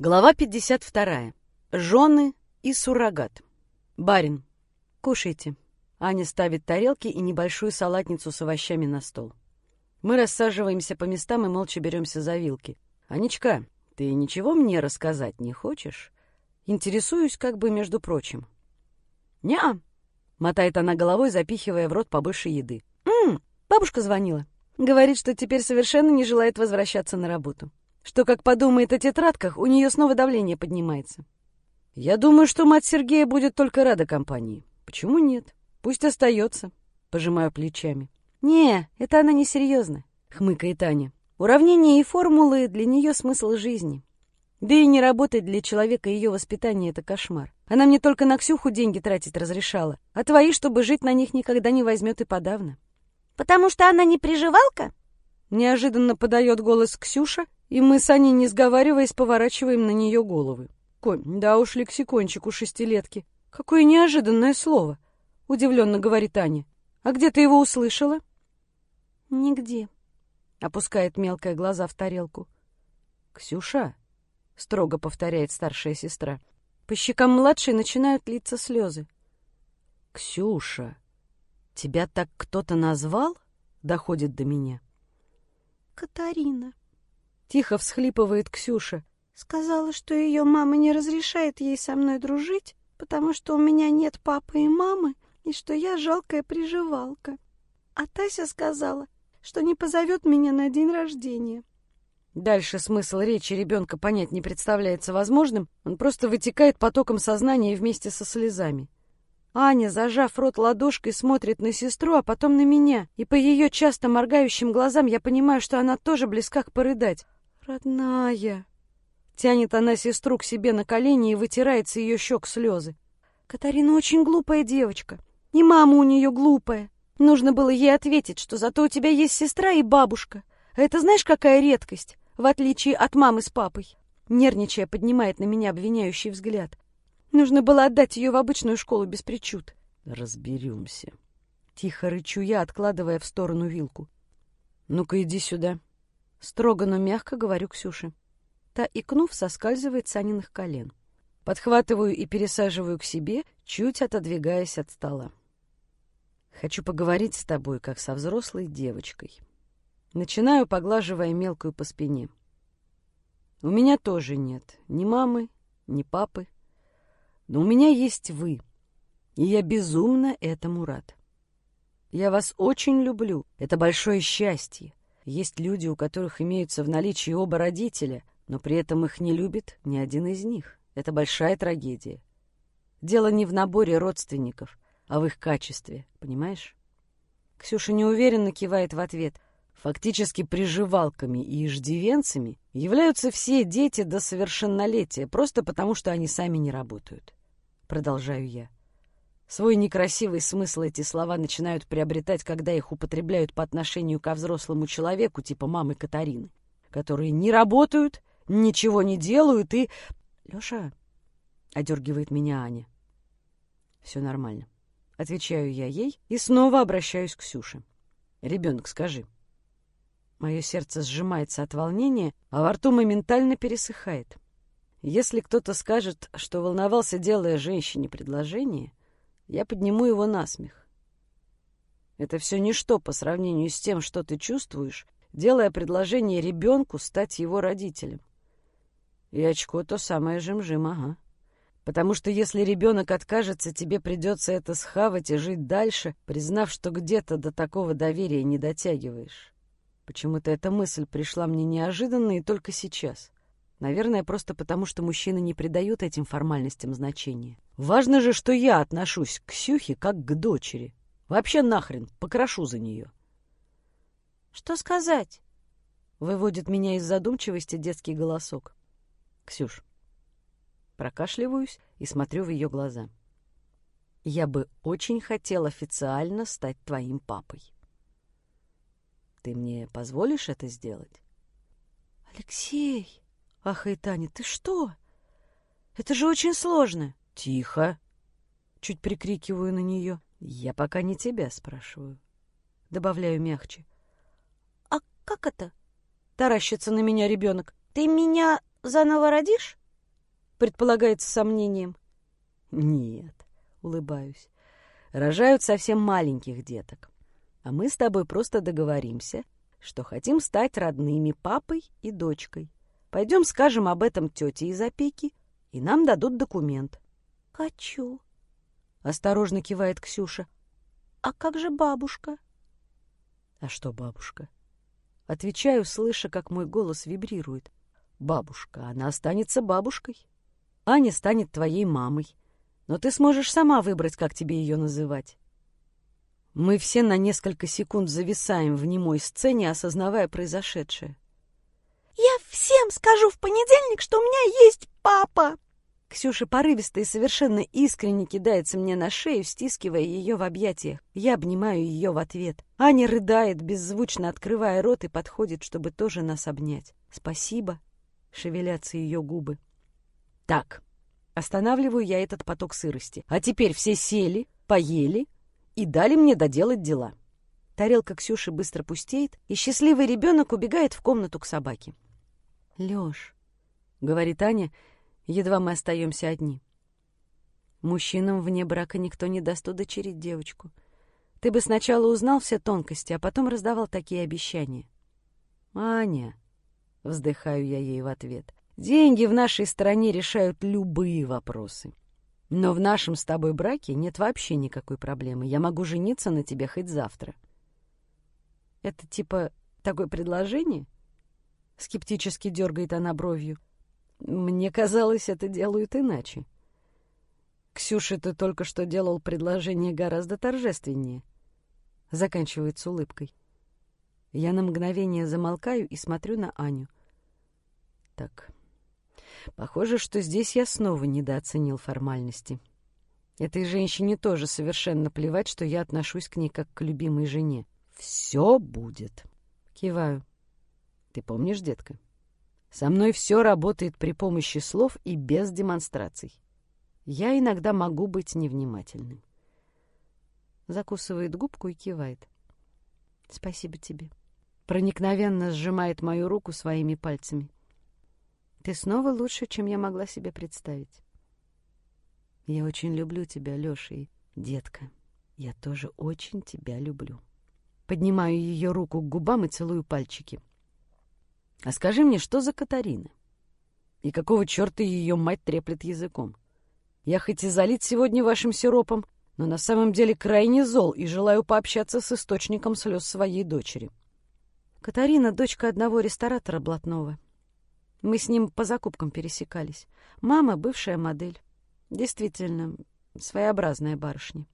Глава 52. Жены и суррогат. Барин. Кушайте. Аня ставит тарелки и небольшую салатницу с овощами на стол. Мы рассаживаемся по местам и молча беремся за вилки. «Анечка, ты ничего мне рассказать не хочешь?» Интересуюсь как бы между прочим. «Не-а», — мотает она головой, запихивая в рот побольше еды. «М-м, бабушка звонила. Говорит, что теперь совершенно не желает возвращаться на работу что, как подумает о тетрадках, у нее снова давление поднимается. Я думаю, что мать Сергея будет только рада компании. Почему нет? Пусть остается. Пожимаю плечами. Не, это она несерьезно, хмыкает Таня. Уравнения и формулы для нее смысл жизни. Да и не работать для человека ее воспитание — это кошмар. Она мне только на Ксюху деньги тратить разрешала, а твои, чтобы жить на них, никогда не возьмет и подавно. «Потому что она не приживалка?» Неожиданно подает голос Ксюша, и мы с Аней, не сговариваясь, поворачиваем на нее головы. Конь, да уж лексикончик у шестилетки. Какое неожиданное слово, удивленно говорит Аня. А где ты его услышала? Нигде. Опускает мелкие глаза в тарелку. Ксюша, строго повторяет старшая сестра. По щекам младшей начинают литься слезы. Ксюша, тебя так кто-то назвал? Доходит до меня. Катарина. Тихо всхлипывает Ксюша. Сказала, что ее мама не разрешает ей со мной дружить, потому что у меня нет папы и мамы, и что я жалкая приживалка. А Тася сказала, что не позовет меня на день рождения. Дальше смысл речи ребенка понять не представляется возможным, он просто вытекает потоком сознания вместе со слезами. Аня, зажав рот ладошкой, смотрит на сестру, а потом на меня, и по ее часто моргающим глазам я понимаю, что она тоже близка к порыдать. «Родная!» Тянет она сестру к себе на колени и вытирается ее щек слезы. «Катарина очень глупая девочка. И мама у нее глупая. Нужно было ей ответить, что зато у тебя есть сестра и бабушка. А это знаешь, какая редкость, в отличие от мамы с папой?» Нервничая, поднимает на меня обвиняющий взгляд. Нужно было отдать ее в обычную школу без причуд. «Разберемся». Тихо рычу я, откладывая в сторону вилку. «Ну-ка, иди сюда». Строго, но мягко говорю Ксюше. Та, икнув, соскальзывает с Аниных колен. Подхватываю и пересаживаю к себе, чуть отодвигаясь от стола. Хочу поговорить с тобой, как со взрослой девочкой. Начинаю, поглаживая мелкую по спине. У меня тоже нет ни мамы, ни папы. Но у меня есть вы, и я безумно этому рад. Я вас очень люблю, это большое счастье. Есть люди, у которых имеются в наличии оба родителя, но при этом их не любит ни один из них. Это большая трагедия. Дело не в наборе родственников, а в их качестве, понимаешь? Ксюша неуверенно кивает в ответ. Фактически приживалками и иждивенцами являются все дети до совершеннолетия, просто потому что они сами не работают. Продолжаю я. Свой некрасивый смысл эти слова начинают приобретать, когда их употребляют по отношению ко взрослому человеку, типа мамы Катарины, которые не работают, ничего не делают и... «Леша!» — одергивает меня Аня. «Все нормально». Отвечаю я ей и снова обращаюсь к Ксюше. «Ребенок, скажи». Мое сердце сжимается от волнения, а во рту моментально пересыхает. Если кто-то скажет, что волновался, делая женщине предложение, я подниму его на смех. Это все ничто по сравнению с тем, что ты чувствуешь, делая предложение ребенку стать его родителем. И очко то самое жим-жим, ага. Потому что если ребенок откажется, тебе придется это схавать и жить дальше, признав, что где-то до такого доверия не дотягиваешь. Почему-то эта мысль пришла мне неожиданно и только сейчас. Наверное, просто потому, что мужчины не придают этим формальностям значения. Важно же, что я отношусь к Ксюхе как к дочери. Вообще нахрен, покрашу за нее. «Что сказать?» — выводит меня из задумчивости детский голосок. «Ксюш». Прокашливаюсь и смотрю в ее глаза. «Я бы очень хотел официально стать твоим папой. Ты мне позволишь это сделать?» «Алексей!» — ахает Таня. «Ты что? Это же очень сложно!» «Тихо!» — чуть прикрикиваю на нее. «Я пока не тебя спрашиваю». Добавляю мягче. «А как это?» — таращится на меня ребенок. «Ты меня заново родишь?» предполагается сомнением. Нет, улыбаюсь. Рожают совсем маленьких деток. А мы с тобой просто договоримся, что хотим стать родными папой и дочкой. Пойдем скажем об этом тете из опеки, и нам дадут документ. «Хочу», — осторожно кивает Ксюша. «А как же бабушка?» «А что бабушка?» Отвечаю, слыша, как мой голос вибрирует. «Бабушка, она останется бабушкой. Аня станет твоей мамой. Но ты сможешь сама выбрать, как тебе ее называть». Мы все на несколько секунд зависаем в немой сцене, осознавая произошедшее. «Я всем скажу в понедельник, что у меня есть папа!» Ксюша порывисто и совершенно искренне кидается мне на шею, стискивая ее в объятиях. Я обнимаю ее в ответ. Аня рыдает, беззвучно открывая рот и подходит, чтобы тоже нас обнять. «Спасибо», — шевелятся ее губы. «Так, останавливаю я этот поток сырости. А теперь все сели, поели и дали мне доделать дела». Тарелка Ксюши быстро пустеет, и счастливый ребенок убегает в комнату к собаке. «Лёш», — говорит Аня, — Едва мы остаемся одни. Мужчинам вне брака никто не даст удочерить девочку. Ты бы сначала узнал все тонкости, а потом раздавал такие обещания. «Аня», — вздыхаю я ей в ответ, — «деньги в нашей стране решают любые вопросы. Но в нашем с тобой браке нет вообще никакой проблемы. Я могу жениться на тебе хоть завтра». «Это типа такое предложение?» Скептически дергает она бровью. Мне казалось, это делают иначе. Ксюше ты только что делал предложение гораздо торжественнее. Заканчивает с улыбкой. Я на мгновение замолкаю и смотрю на Аню. Так, похоже, что здесь я снова недооценил формальности. Этой женщине тоже совершенно плевать, что я отношусь к ней как к любимой жене. Все будет. Киваю. Ты помнишь, детка? — со мной все работает при помощи слов и без демонстраций. Я иногда могу быть невнимательным. Закусывает губку и кивает. Спасибо тебе. Проникновенно сжимает мою руку своими пальцами. Ты снова лучше, чем я могла себе представить. Я очень люблю тебя, Лёша, и, детка, я тоже очень тебя люблю. Поднимаю ее руку к губам и целую пальчики. А скажи мне, что за Катарина? И какого черта ее мать треплет языком? Я хоть и залит сегодня вашим сиропом, но на самом деле крайне зол и желаю пообщаться с источником слез своей дочери. Катарина — дочка одного ресторатора блатного. Мы с ним по закупкам пересекались. Мама — бывшая модель. Действительно, своеобразная барышня.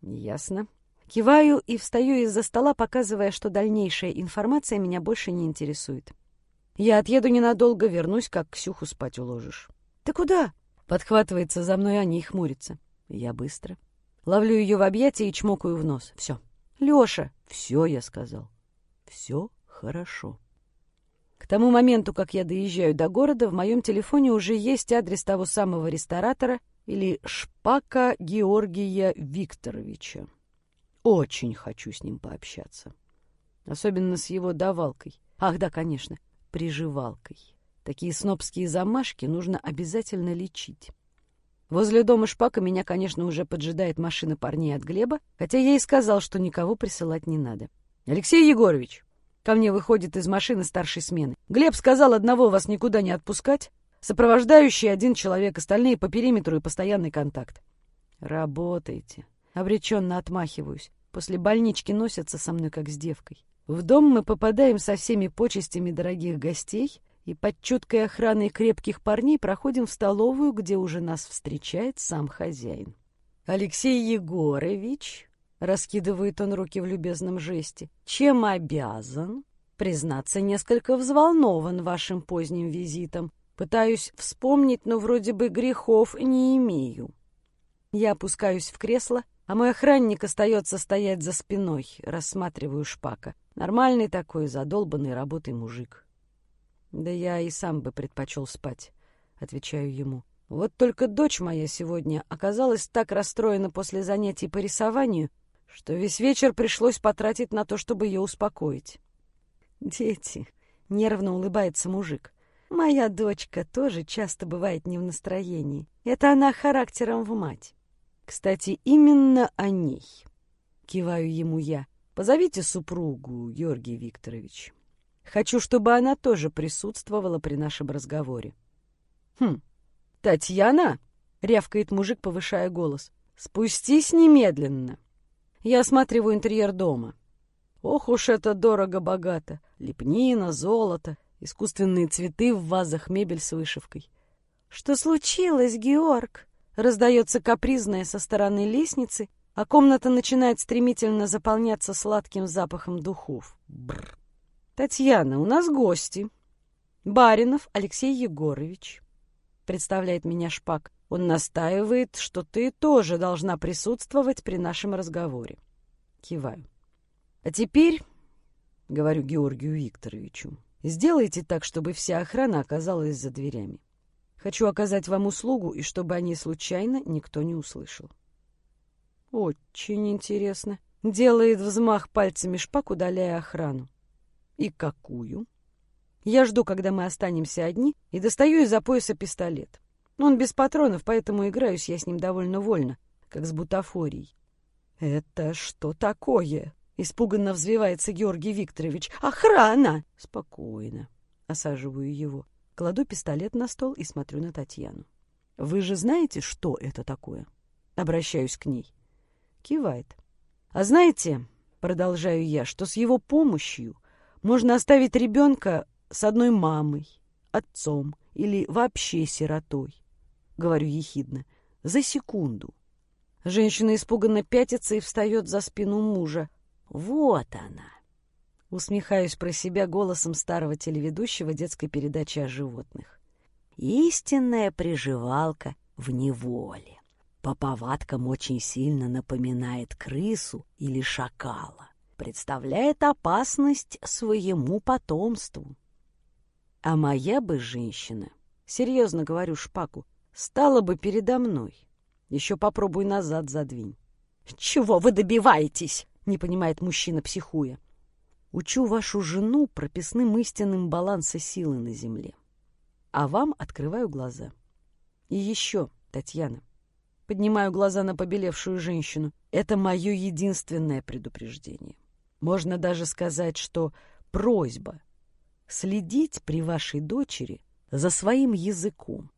Ясно. Киваю и встаю из-за стола, показывая, что дальнейшая информация меня больше не интересует. Я отъеду ненадолго, вернусь, как Ксюху спать уложишь. «Ты куда?» — подхватывается за мной Аня и хмурится. Я быстро. Ловлю ее в объятия и чмокаю в нос. Все. Леша! Все, я сказал. Все хорошо. К тому моменту, как я доезжаю до города, в моем телефоне уже есть адрес того самого ресторатора или Шпака Георгия Викторовича. Очень хочу с ним пообщаться. Особенно с его давалкой. Ах, да, конечно, приживалкой. Такие снобские замашки нужно обязательно лечить. Возле дома Шпака меня, конечно, уже поджидает машина парней от Глеба, хотя я и сказал, что никого присылать не надо. «Алексей Егорович!» Ко мне выходит из машины старшей смены. «Глеб сказал одного вас никуда не отпускать. Сопровождающий один человек, остальные по периметру и постоянный контакт». «Работайте», Обреченно отмахиваюсь. После больнички носятся со мной, как с девкой. В дом мы попадаем со всеми почестями дорогих гостей и под чуткой охраной крепких парней проходим в столовую, где уже нас встречает сам хозяин. «Алексей Егорович», — раскидывает он руки в любезном жесте, — «чем обязан?» «Признаться, несколько взволнован вашим поздним визитом. Пытаюсь вспомнить, но вроде бы грехов не имею». Я опускаюсь в кресло, а мой охранник остается стоять за спиной, рассматриваю шпака. Нормальный такой, задолбанный работой мужик. Да я и сам бы предпочел спать, отвечаю ему. Вот только дочь моя сегодня оказалась так расстроена после занятий по рисованию, что весь вечер пришлось потратить на то, чтобы ее успокоить. Дети, нервно улыбается мужик. Моя дочка тоже часто бывает не в настроении. Это она характером в мать. Кстати, именно о ней. Киваю ему я. Позовите супругу, Георгий Викторович. Хочу, чтобы она тоже присутствовала при нашем разговоре. Хм, Татьяна, рявкает мужик, повышая голос. Спустись немедленно. Я осматриваю интерьер дома. Ох уж это дорого-богато. Лепнина, золото, искусственные цветы в вазах, мебель с вышивкой. Что случилось, Георг? Раздается капризное со стороны лестницы, а комната начинает стремительно заполняться сладким запахом духов. Бррр. Татьяна, у нас гости. Баринов Алексей Егорович. Представляет меня Шпак. Он настаивает, что ты тоже должна присутствовать при нашем разговоре. Киваю. А теперь, говорю Георгию Викторовичу, сделайте так, чтобы вся охрана оказалась за дверями. Хочу оказать вам услугу, и чтобы о ней случайно никто не услышал. Очень интересно. Делает взмах пальцами шпак, удаляя охрану. И какую? Я жду, когда мы останемся одни, и достаю из-за пояса пистолет. Он без патронов, поэтому играюсь я с ним довольно вольно, как с бутафорией. «Это что такое?» Испуганно взвивается Георгий Викторович. «Охрана!» «Спокойно». Осаживаю его. Кладу пистолет на стол и смотрю на Татьяну. «Вы же знаете, что это такое?» Обращаюсь к ней. Кивает. «А знаете, — продолжаю я, — что с его помощью можно оставить ребенка с одной мамой, отцом или вообще сиротой?» Говорю ехидно. «За секунду». Женщина испуганно пятится и встает за спину мужа. Вот она. Усмехаюсь про себя голосом старого телеведущего детской передачи о животных. Истинная приживалка в неволе. По повадкам очень сильно напоминает крысу или шакала. Представляет опасность своему потомству. А моя бы женщина, серьезно говорю Шпаку, стала бы передо мной. Еще попробуй назад задвинь. «Чего вы добиваетесь?» — не понимает мужчина, психуя. «Учу вашу жену прописным истинным баланса силы на земле. А вам открываю глаза. И еще, Татьяна, поднимаю глаза на побелевшую женщину. Это мое единственное предупреждение. Можно даже сказать, что просьба следить при вашей дочери за своим языком,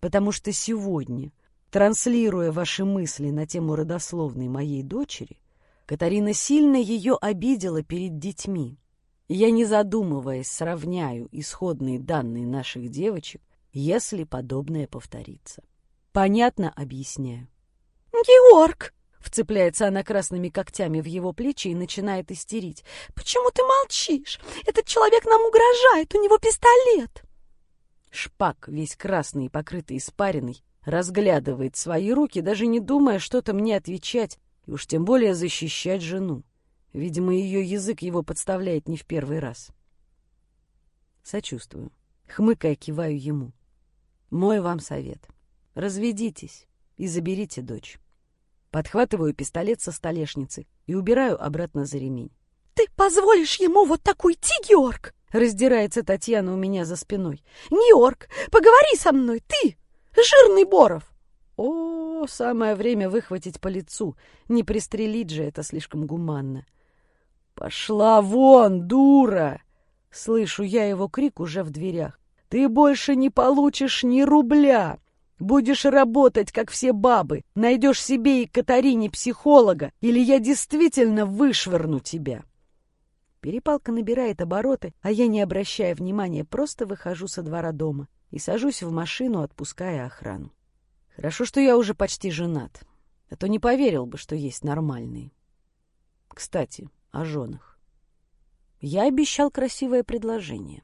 потому что сегодня, транслируя ваши мысли на тему родословной моей дочери, Катарина сильно ее обидела перед детьми. Я, не задумываясь, сравняю исходные данные наших девочек, если подобное повторится. Понятно объясняю. «Георг!» — вцепляется она красными когтями в его плечи и начинает истерить. «Почему ты молчишь? Этот человек нам угрожает, у него пистолет!» Шпак, весь красный и покрытый испариной, разглядывает свои руки, даже не думая что-то мне отвечать, и уж тем более защищать жену. Видимо, ее язык его подставляет не в первый раз. Сочувствую. Хмыкая, киваю ему. Мой вам совет. Разведитесь и заберите дочь. Подхватываю пистолет со столешницы и убираю обратно за ремень. «Ты позволишь ему вот так уйти, Георг?» Раздирается Татьяна у меня за спиной. «Георг, поговори со мной, ты, жирный Боров!» О, самое время выхватить по лицу. Не пристрелить же это слишком гуманно. «Пошла вон, дура!» Слышу я его крик уже в дверях. «Ты больше не получишь ни рубля! Будешь работать, как все бабы, найдешь себе и Катарине психолога, или я действительно вышвырну тебя!» Перепалка набирает обороты, а я, не обращая внимания, просто выхожу со двора дома и сажусь в машину, отпуская охрану. Хорошо, что я уже почти женат, а то не поверил бы, что есть нормальные. Кстати, о женах. Я обещал красивое предложение.